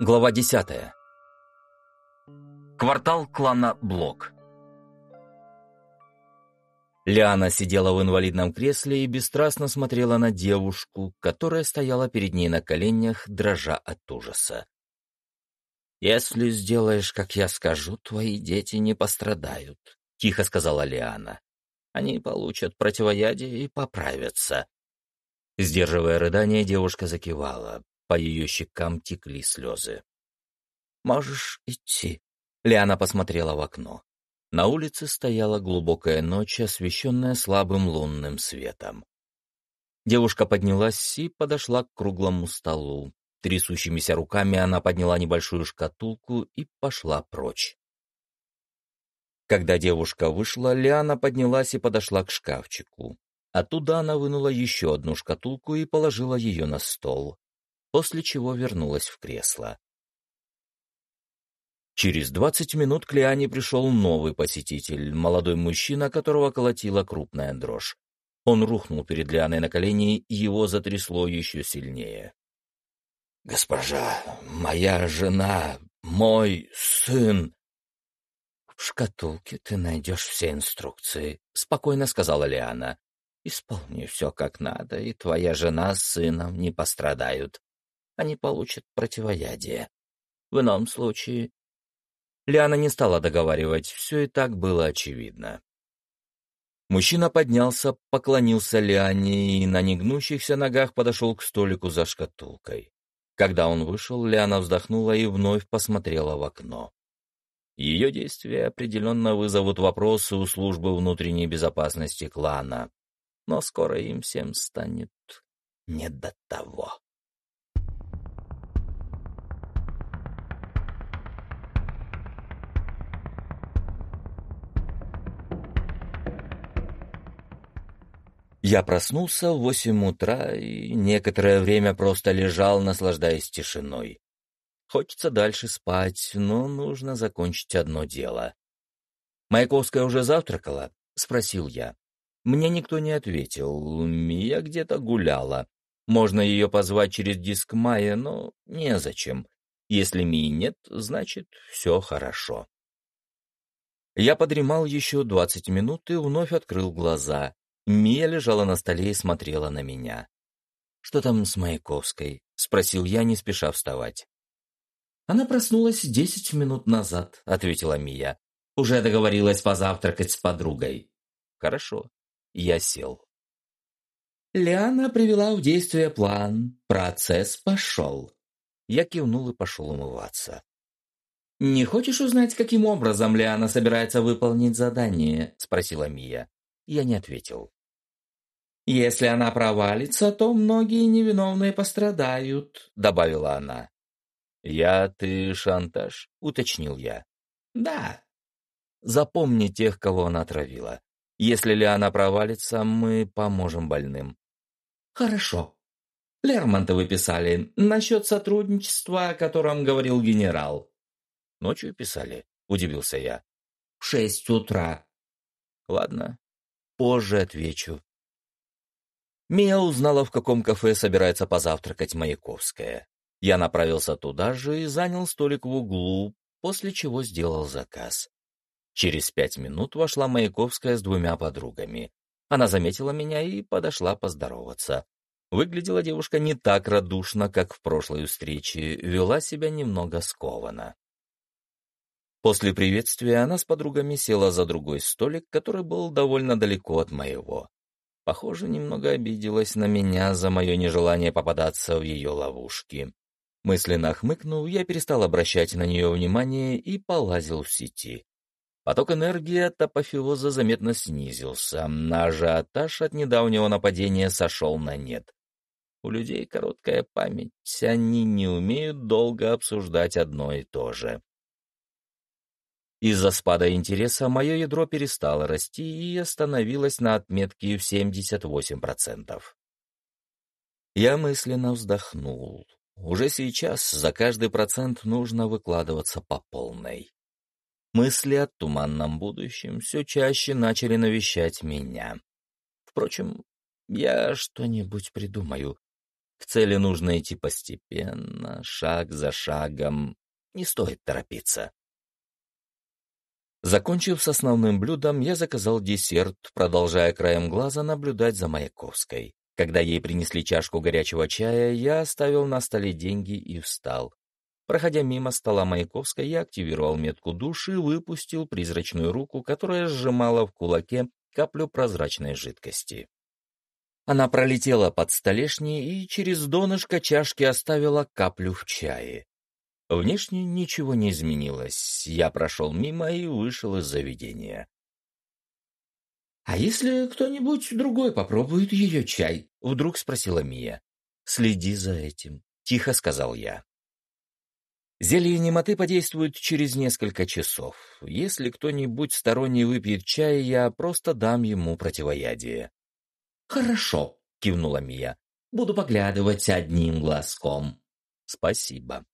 Глава 10. Квартал клана Блок. Лиана сидела в инвалидном кресле и бесстрастно смотрела на девушку, которая стояла перед ней на коленях, дрожа от ужаса. «Если сделаешь, как я скажу, твои дети не пострадают», — тихо сказала Лиана. «Они получат противоядие и поправятся». Сдерживая рыдание, девушка закивала. По ее щекам текли слезы. «Можешь идти», — Лиана посмотрела в окно. На улице стояла глубокая ночь, освещенная слабым лунным светом. Девушка поднялась и подошла к круглому столу. Трясущимися руками она подняла небольшую шкатулку и пошла прочь. Когда девушка вышла, Лиана поднялась и подошла к шкафчику. Оттуда она вынула еще одну шкатулку и положила ее на стол после чего вернулась в кресло. Через двадцать минут к Лиане пришел новый посетитель, молодой мужчина, которого колотила крупная дрожь. Он рухнул перед Лианой на колени, и его затрясло еще сильнее. «Госпожа, моя жена, мой сын!» «В шкатулке ты найдешь все инструкции», — спокойно сказала Лиана. «Исполни все как надо, и твоя жена с сыном не пострадают они получат противоядие. В ином случае... Лиана не стала договаривать, все и так было очевидно. Мужчина поднялся, поклонился Лиане и на негнущихся ногах подошел к столику за шкатулкой. Когда он вышел, Лиана вздохнула и вновь посмотрела в окно. Ее действия определенно вызовут вопросы у службы внутренней безопасности клана, но скоро им всем станет не до того. Я проснулся в восемь утра и некоторое время просто лежал, наслаждаясь тишиной. Хочется дальше спать, но нужно закончить одно дело. «Маяковская уже завтракала?» — спросил я. Мне никто не ответил. Мия где-то гуляла. Можно ее позвать через диск Майя, но незачем. Если Мии нет, значит, все хорошо. Я подремал еще двадцать минут и вновь открыл глаза. Мия лежала на столе и смотрела на меня. «Что там с Маяковской?» — спросил я, не спеша вставать. «Она проснулась десять минут назад», — ответила Мия. «Уже договорилась позавтракать с подругой». «Хорошо». Я сел. Лиана привела в действие план. Процесс пошел. Я кивнул и пошел умываться. «Не хочешь узнать, каким образом Лиана собирается выполнить задание?» — спросила Мия. Я не ответил. «Если она провалится, то многие невиновные пострадают», — добавила она. «Я, ты, шантаж?» — уточнил я. «Да». «Запомни тех, кого она отравила. Если ли она провалится, мы поможем больным». «Хорошо. Лермонтовы писали насчет сотрудничества, о котором говорил генерал». «Ночью писали?» — удивился я. «В шесть утра». «Ладно, позже отвечу. Мия узнала, в каком кафе собирается позавтракать Маяковская. Я направился туда же и занял столик в углу, после чего сделал заказ. Через пять минут вошла Маяковская с двумя подругами. Она заметила меня и подошла поздороваться. Выглядела девушка не так радушно, как в прошлой встрече, вела себя немного скованно. После приветствия она с подругами села за другой столик, который был довольно далеко от моего. Похоже, немного обиделась на меня за мое нежелание попадаться в ее ловушки. Мысленно хмыкнув, я перестал обращать на нее внимание и полазил в сети. Поток энергии от апофеоза заметно снизился, а ажиотаж от недавнего нападения сошел на нет. У людей короткая память, они не умеют долго обсуждать одно и то же. Из-за спада интереса мое ядро перестало расти и остановилось на отметке в 78%. Я мысленно вздохнул. Уже сейчас за каждый процент нужно выкладываться по полной. Мысли о туманном будущем все чаще начали навещать меня. Впрочем, я что-нибудь придумаю. К цели нужно идти постепенно, шаг за шагом. Не стоит торопиться. Закончив с основным блюдом, я заказал десерт, продолжая краем глаза наблюдать за Маяковской. Когда ей принесли чашку горячего чая, я оставил на столе деньги и встал. Проходя мимо стола Маяковской, я активировал метку души и выпустил призрачную руку, которая сжимала в кулаке каплю прозрачной жидкости. Она пролетела под столешней и через донышко чашки оставила каплю в чае. Внешне ничего не изменилось. Я прошел мимо и вышел из заведения. «А если кто-нибудь другой попробует ее чай?» — вдруг спросила Мия. «Следи за этим», — тихо сказал я. Зелье немоты подействует через несколько часов. Если кто-нибудь сторонний выпьет чай, я просто дам ему противоядие. «Хорошо», — кивнула Мия. «Буду поглядывать одним глазком». «Спасибо».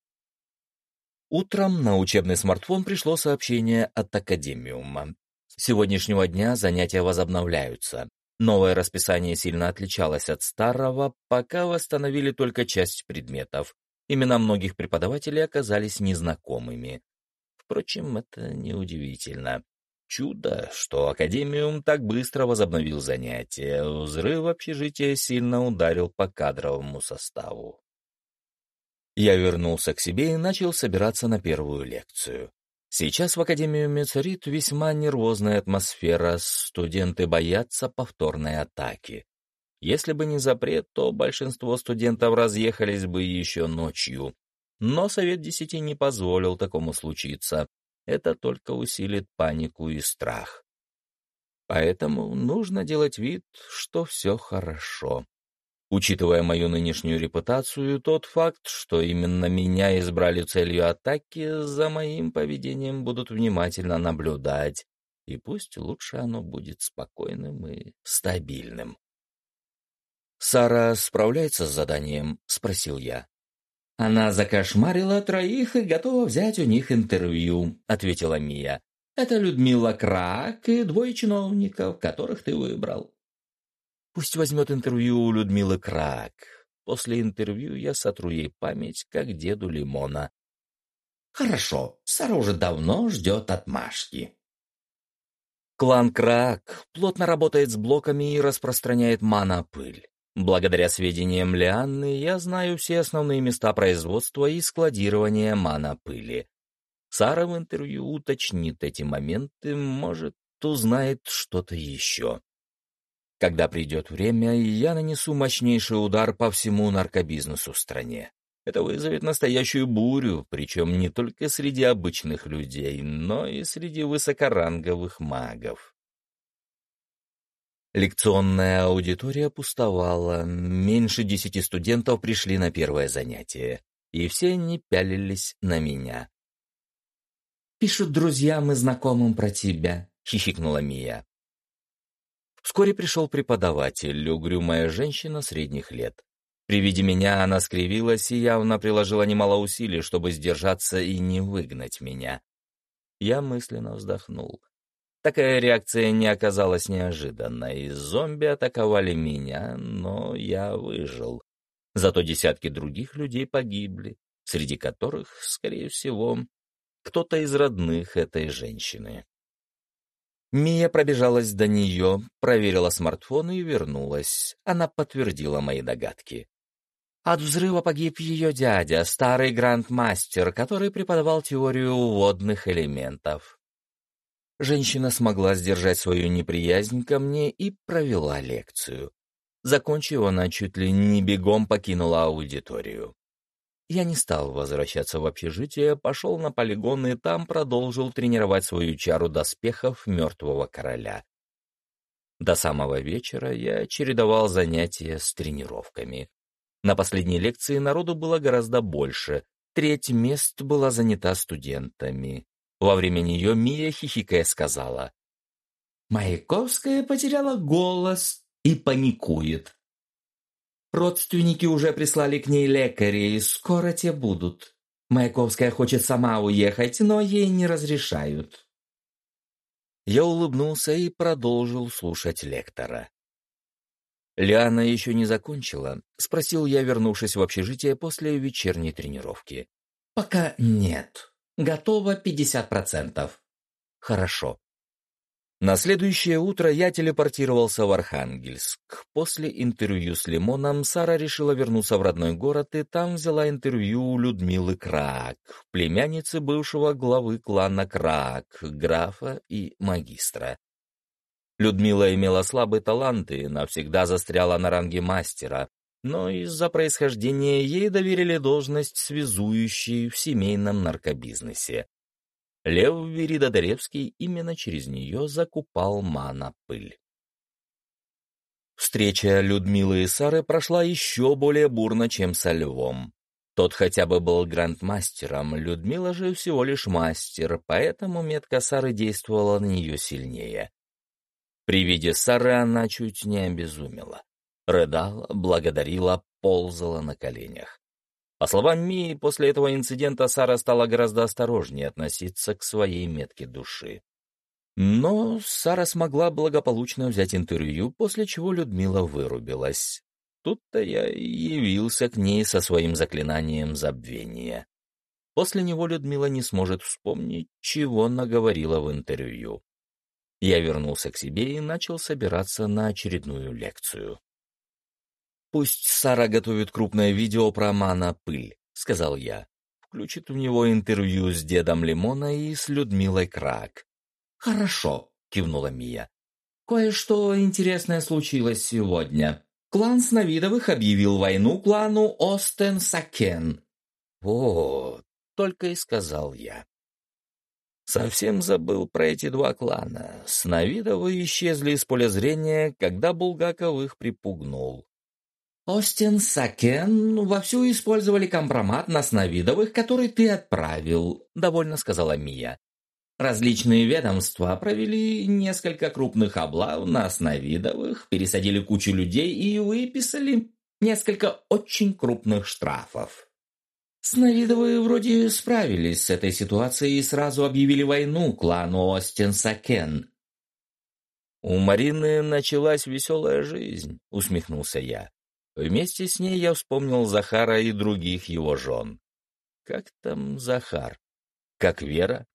Утром на учебный смартфон пришло сообщение от Академиума. С сегодняшнего дня занятия возобновляются. Новое расписание сильно отличалось от старого, пока восстановили только часть предметов. Имена многих преподавателей оказались незнакомыми. Впрочем, это неудивительно. Чудо, что Академиум так быстро возобновил занятия. Взрыв общежития сильно ударил по кадровому составу. Я вернулся к себе и начал собираться на первую лекцию. Сейчас в Академиуме царит весьма нервозная атмосфера, студенты боятся повторной атаки. Если бы не запрет, то большинство студентов разъехались бы еще ночью. Но Совет Десяти не позволил такому случиться. Это только усилит панику и страх. Поэтому нужно делать вид, что все хорошо. Учитывая мою нынешнюю репутацию, тот факт, что именно меня избрали целью атаки, за моим поведением будут внимательно наблюдать, и пусть лучше оно будет спокойным и стабильным. «Сара справляется с заданием?» — спросил я. «Она закошмарила троих и готова взять у них интервью», — ответила Мия. «Это Людмила Крак и двое чиновников, которых ты выбрал». Пусть возьмет интервью у Людмилы Крак. После интервью я сотру ей память, как деду Лимона. Хорошо, Сара уже давно ждет отмашки. Клан Крак плотно работает с блоками и распространяет мана-пыль. Благодаря сведениям Лианны я знаю все основные места производства и складирования мана-пыли. Сара в интервью уточнит эти моменты, может, узнает что-то еще. Когда придет время, я нанесу мощнейший удар по всему наркобизнесу в стране. Это вызовет настоящую бурю, причем не только среди обычных людей, но и среди высокоранговых магов. Лекционная аудитория пустовала, меньше десяти студентов пришли на первое занятие, и все они пялились на меня. «Пишут друзьям и знакомым про тебя», — хихикнула Мия. Вскоре пришел преподаватель, угрюмая женщина средних лет. При виде меня она скривилась и явно приложила немало усилий, чтобы сдержаться и не выгнать меня. Я мысленно вздохнул. Такая реакция не оказалась неожиданной. Зомби атаковали меня, но я выжил. Зато десятки других людей погибли, среди которых, скорее всего, кто-то из родных этой женщины. Мия пробежалась до нее, проверила смартфон и вернулась. Она подтвердила мои догадки. От взрыва погиб ее дядя, старый грандмастер, который преподавал теорию водных элементов. Женщина смогла сдержать свою неприязнь ко мне и провела лекцию. Закончив, она чуть ли не бегом покинула аудиторию. Я не стал возвращаться в общежитие, пошел на полигон и там продолжил тренировать свою чару доспехов мертвого короля. До самого вечера я чередовал занятия с тренировками. На последней лекции народу было гораздо больше, треть мест была занята студентами. Во время нее Мия хихикая сказала. «Маяковская потеряла голос и паникует. Родственники уже прислали к ней лекарей, скоро те будут. Маяковская хочет сама уехать, но ей не разрешают. Я улыбнулся и продолжил слушать лектора. Лиана еще не закончила? Спросил я, вернувшись в общежитие после вечерней тренировки. Пока нет. Готово 50%. Хорошо. На следующее утро я телепортировался в Архангельск. После интервью с Лимоном Сара решила вернуться в родной город и там взяла интервью у Людмилы Крак, племянницы бывшего главы клана Крак, графа и магистра. Людмила имела слабые таланты, навсегда застряла на ранге мастера, но из-за происхождения ей доверили должность связующей в семейном наркобизнесе. Лев Веридодаревский именно через нее закупал мана-пыль. Встреча Людмилы и Сары прошла еще более бурно, чем со Львом. Тот хотя бы был грандмастером, Людмила же всего лишь мастер, поэтому метка Сары действовала на нее сильнее. При виде Сары она чуть не обезумела. Рыдала, благодарила, ползала на коленях. По словам Мии, после этого инцидента Сара стала гораздо осторожнее относиться к своей метке души. Но Сара смогла благополучно взять интервью, после чего Людмила вырубилась. Тут-то я явился к ней со своим заклинанием забвения. После него Людмила не сможет вспомнить, чего наговорила в интервью. Я вернулся к себе и начал собираться на очередную лекцию. «Пусть Сара готовит крупное видео про мана «Пыль», — сказал я. Включит в него интервью с дедом Лимона и с Людмилой Крак. «Хорошо», — кивнула Мия. «Кое-что интересное случилось сегодня. Клан Сновидовых объявил войну клану Остен-Сакен». «Вот», — только и сказал я. Совсем забыл про эти два клана. Сновидовы исчезли из поля зрения, когда Булгаков их припугнул. Остин Сакен вовсю использовали компромат на сновидовых, который ты отправил», — довольно сказала Мия. Различные ведомства провели несколько крупных облав на сновидовых, пересадили кучу людей и выписали несколько очень крупных штрафов. Сновидовые вроде справились с этой ситуацией и сразу объявили войну клану Остин Сакен. «У Марины началась веселая жизнь», — усмехнулся я. Вместе с ней я вспомнил Захара и других его жен. Как там Захар? Как Вера?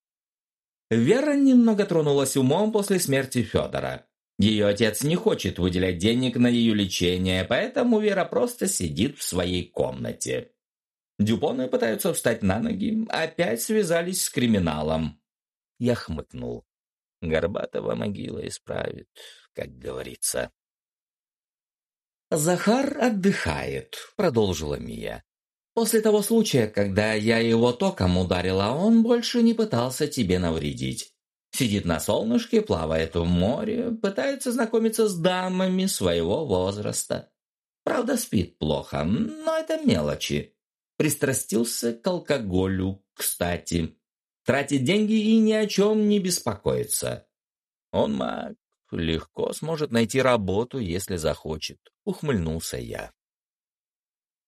Вера немного тронулась умом после смерти Федора. Ее отец не хочет выделять денег на ее лечение, поэтому Вера просто сидит в своей комнате. Дюпоны пытаются встать на ноги, опять связались с криминалом. Я хмыкнул. Горбатова могила исправит, как говорится. «Захар отдыхает», — продолжила Мия. «После того случая, когда я его током ударила, он больше не пытался тебе навредить. Сидит на солнышке, плавает в море, пытается знакомиться с дамами своего возраста. Правда, спит плохо, но это мелочи. Пристрастился к алкоголю, кстати. Тратит деньги и ни о чем не беспокоится. Он маг, легко сможет найти работу, если захочет ухмыльнулся я.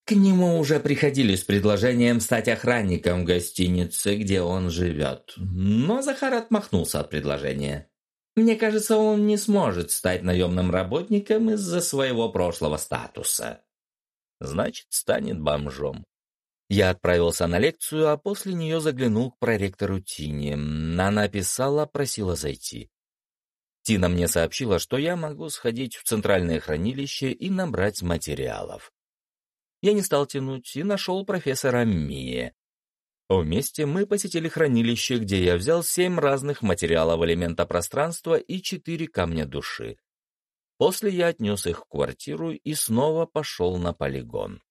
К нему уже приходили с предложением стать охранником в гостинице, где он живет. Но Захар отмахнулся от предложения. Мне кажется, он не сможет стать наемным работником из-за своего прошлого статуса. Значит, станет бомжом. Я отправился на лекцию, а после нее заглянул к проректору Тине. Она писала, просила зайти. Тина мне сообщила, что я могу сходить в центральное хранилище и набрать материалов. Я не стал тянуть и нашел профессора Мие. Вместе мы посетили хранилище, где я взял семь разных материалов элемента пространства и четыре камня души. После я отнес их в квартиру и снова пошел на полигон.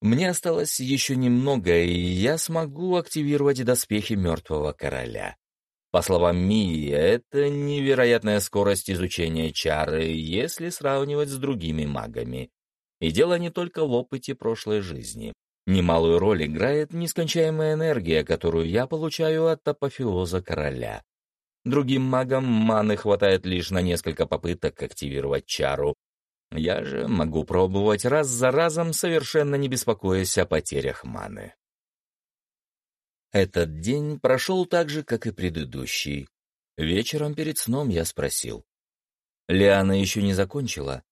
Мне осталось еще немного, и я смогу активировать доспехи мертвого короля. По словам Мии, это невероятная скорость изучения чары, если сравнивать с другими магами. И дело не только в опыте прошлой жизни. Немалую роль играет нескончаемая энергия, которую я получаю от апофеоза короля. Другим магам маны хватает лишь на несколько попыток активировать чару. Я же могу пробовать раз за разом, совершенно не беспокоясь о потерях маны. Этот день прошел так же, как и предыдущий. Вечером перед сном я спросил. «Лиана еще не закончила?»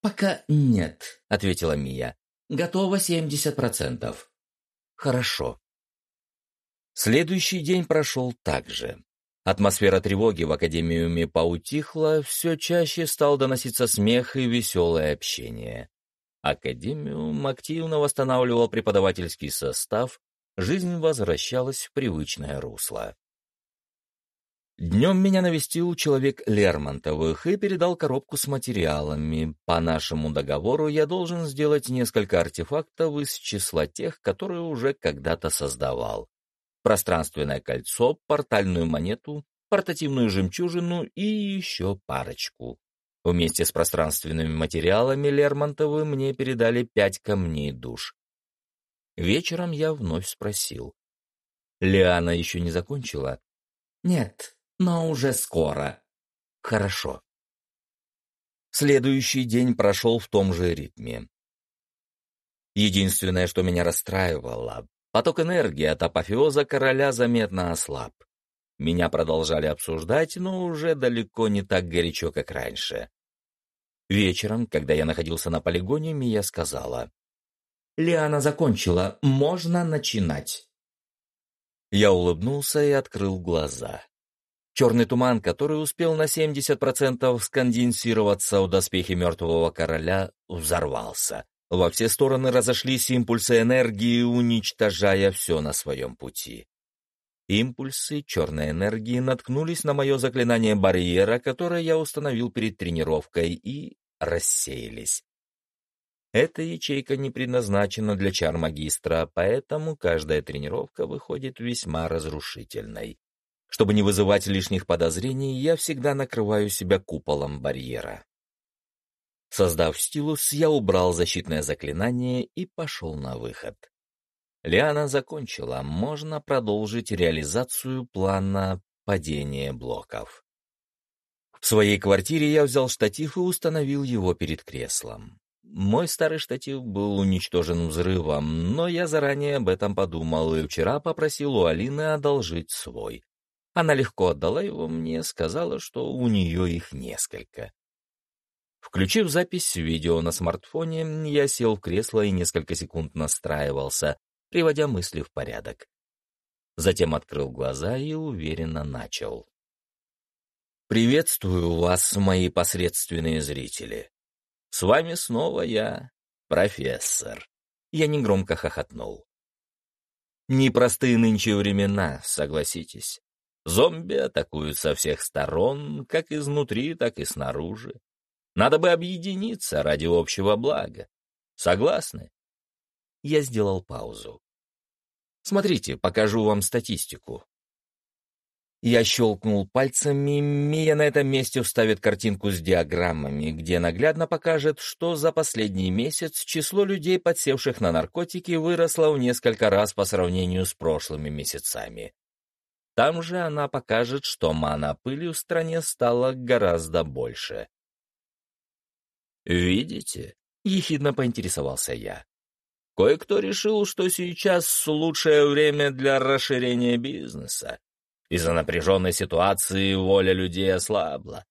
«Пока нет», — ответила Мия. «Готово 70%. «Хорошо». Следующий день прошел так же. Атмосфера тревоги в академиуме поутихла, все чаще стал доноситься смех и веселое общение. Академиум активно восстанавливал преподавательский состав, жизнь возвращалась в привычное русло. Днем меня навестил человек Лермонтовых и передал коробку с материалами. По нашему договору я должен сделать несколько артефактов из числа тех, которые уже когда-то создавал пространственное кольцо, портальную монету, портативную жемчужину и еще парочку. Вместе с пространственными материалами Лермонтовы мне передали пять камней душ. Вечером я вновь спросил. «Лиана еще не закончила?» «Нет, но уже скоро». «Хорошо». Следующий день прошел в том же ритме. Единственное, что меня расстраивало, Поток энергии от апофеоза короля заметно ослаб. Меня продолжали обсуждать, но уже далеко не так горячо, как раньше. Вечером, когда я находился на полигоне, Мия сказала. «Лиана закончила, можно начинать». Я улыбнулся и открыл глаза. Черный туман, который успел на 70% сконденсироваться в доспехе мертвого короля, взорвался. Во все стороны разошлись импульсы энергии, уничтожая все на своем пути. Импульсы черной энергии наткнулись на мое заклинание барьера, которое я установил перед тренировкой, и рассеялись. Эта ячейка не предназначена для чар-магистра, поэтому каждая тренировка выходит весьма разрушительной. Чтобы не вызывать лишних подозрений, я всегда накрываю себя куполом барьера. Создав стилус, я убрал защитное заклинание и пошел на выход. Лиана закончила, можно продолжить реализацию плана падения блоков. В своей квартире я взял штатив и установил его перед креслом. Мой старый штатив был уничтожен взрывом, но я заранее об этом подумал и вчера попросил у Алины одолжить свой. Она легко отдала его мне, сказала, что у нее их несколько. Включив запись видео на смартфоне, я сел в кресло и несколько секунд настраивался, приводя мысли в порядок. Затем открыл глаза и уверенно начал. «Приветствую вас, мои посредственные зрители. С вами снова я, профессор». Я негромко хохотнул. Непростые нынче времена, согласитесь. Зомби атакуют со всех сторон, как изнутри, так и снаружи. Надо бы объединиться ради общего блага. Согласны? Я сделал паузу. Смотрите, покажу вам статистику. Я щелкнул пальцами, Мия на этом месте вставит картинку с диаграммами, где наглядно покажет, что за последний месяц число людей, подсевших на наркотики, выросло в несколько раз по сравнению с прошлыми месяцами. Там же она покажет, что мана пыли в стране стало гораздо больше. «Видите?» — ехидно поинтересовался я. «Кое-кто решил, что сейчас лучшее время для расширения бизнеса. Из-за напряженной ситуации воля людей ослабла.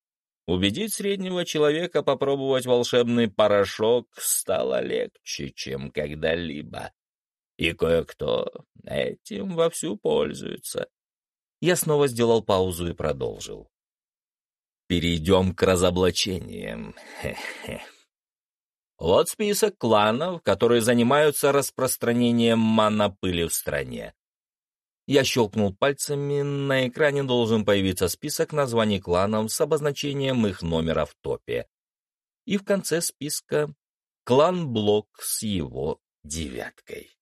Убедить среднего человека попробовать волшебный порошок стало легче, чем когда-либо. И кое-кто этим вовсю пользуется. Я снова сделал паузу и продолжил. Перейдем к разоблачениям. Хе-хе. Вот список кланов, которые занимаются распространением монопыли в стране. Я щелкнул пальцами, на экране должен появиться список названий кланов с обозначением их номера в топе. И в конце списка клан Блок с его девяткой.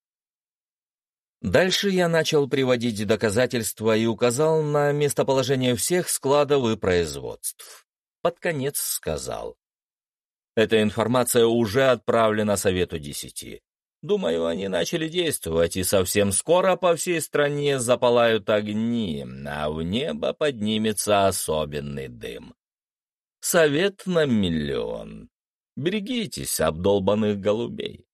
Дальше я начал приводить доказательства и указал на местоположение всех складов и производств. Под конец сказал. Эта информация уже отправлена Совету Десяти. Думаю, они начали действовать, и совсем скоро по всей стране запалают огни, а в небо поднимется особенный дым. Совет на миллион. Берегитесь обдолбанных голубей.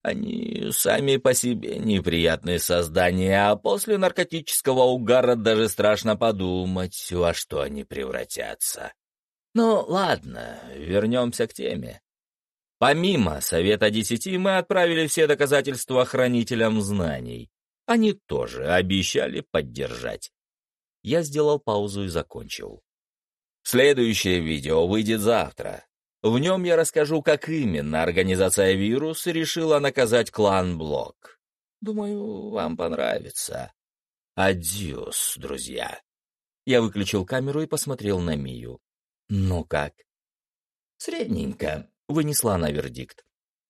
Они сами по себе неприятные создания, а после наркотического угара даже страшно подумать, во что они превратятся. Ну, ладно, вернемся к теме. Помимо Совета Десяти мы отправили все доказательства хранителям знаний. Они тоже обещали поддержать. Я сделал паузу и закончил. Следующее видео выйдет завтра. В нем я расскажу, как именно организация «Вирус» решила наказать клан Блок. Думаю, вам понравится. Адьос, друзья. Я выключил камеру и посмотрел на Мию. Ну как? Средненько, вынесла она вердикт.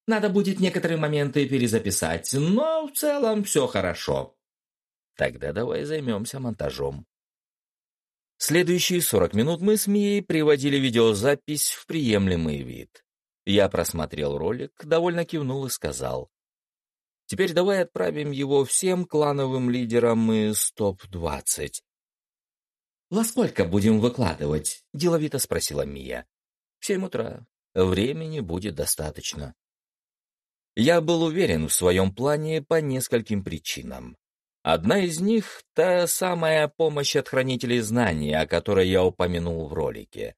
Надо будет некоторые моменты перезаписать, но в целом все хорошо. Тогда давай займемся монтажом. Следующие 40 минут мы с Мией приводили видеозапись в приемлемый вид. Я просмотрел ролик, довольно кивнул и сказал. Теперь давай отправим его всем клановым лидерам из топ-20. «Во сколько будем выкладывать?» — деловито спросила Мия. «В семь утра. Времени будет достаточно». Я был уверен в своем плане по нескольким причинам. Одна из них — та самая помощь от хранителей знаний, о которой я упомянул в ролике.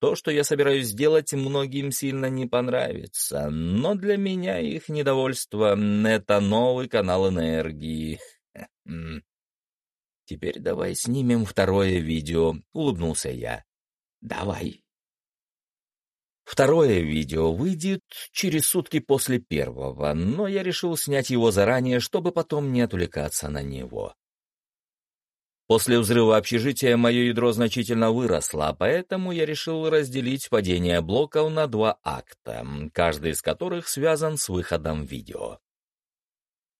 То, что я собираюсь сделать, многим сильно не понравится, но для меня их недовольство — это новый канал энергии. «Теперь давай снимем второе видео», — улыбнулся я. «Давай». Второе видео выйдет через сутки после первого, но я решил снять его заранее, чтобы потом не отвлекаться на него. После взрыва общежития мое ядро значительно выросло, поэтому я решил разделить падение блоков на два акта, каждый из которых связан с выходом видео.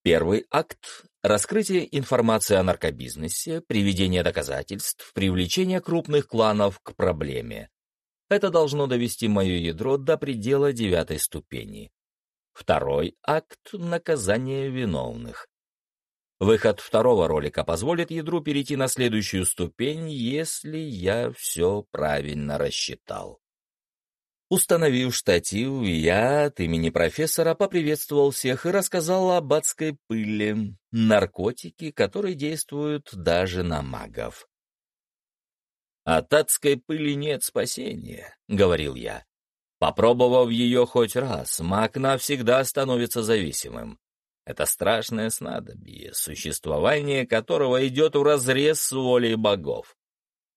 Первый акт — раскрытие информации о наркобизнесе, приведение доказательств, привлечение крупных кланов к проблеме. Это должно довести мое ядро до предела девятой ступени. Второй акт — наказание виновных. Выход второго ролика позволит ядру перейти на следующую ступень, если я все правильно рассчитал. Установив штатив, я от имени профессора поприветствовал всех и рассказал об адской пыли, наркотике, который действуют даже на магов. «От адской пыли нет спасения», — говорил я. Попробовав ее хоть раз, маг навсегда становится зависимым. Это страшное снадобье, существование которого идет вразрез с волей богов.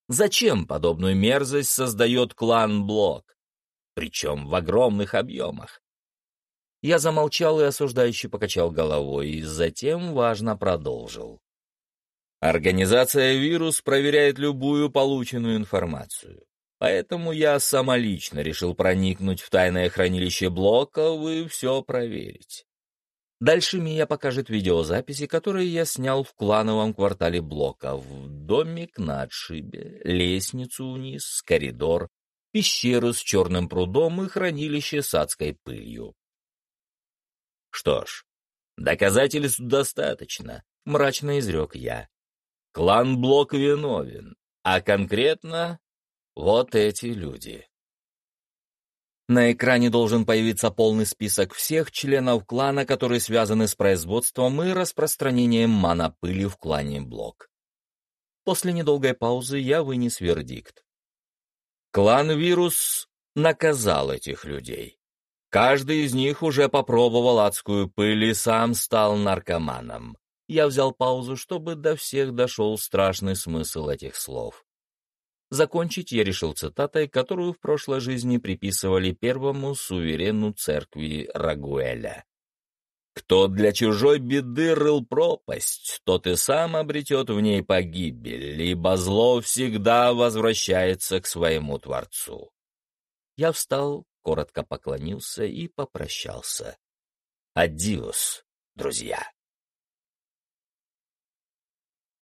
Зачем подобную мерзость создает клан Блок? Причем в огромных объемах. Я замолчал и осуждающий покачал головой, и затем важно продолжил. Организация «Вирус» проверяет любую полученную информацию. Поэтому я самолично решил проникнуть в тайное хранилище блоков и все проверить. Дальше Мия покажет видеозаписи, которые я снял в клановом квартале блоков. Домик на отшибе, лестницу вниз, коридор, пещеру с черным прудом и хранилище с адской пылью. Что ж, доказательств достаточно, мрачно изрек я. Клан Блок виновен, а конкретно вот эти люди. На экране должен появиться полный список всех членов клана, которые связаны с производством и распространением манопыли в клане Блок. После недолгой паузы я вынес вердикт. Клан Вирус наказал этих людей. Каждый из них уже попробовал адскую пыль и сам стал наркоманом. Я взял паузу, чтобы до всех дошел страшный смысл этих слов. Закончить я решил цитатой, которую в прошлой жизни приписывали первому суверену церкви Рагуэля. «Кто для чужой беды рыл пропасть, тот и сам обретет в ней погибель, ибо зло всегда возвращается к своему Творцу». Я встал, коротко поклонился и попрощался. «Адиос, друзья!»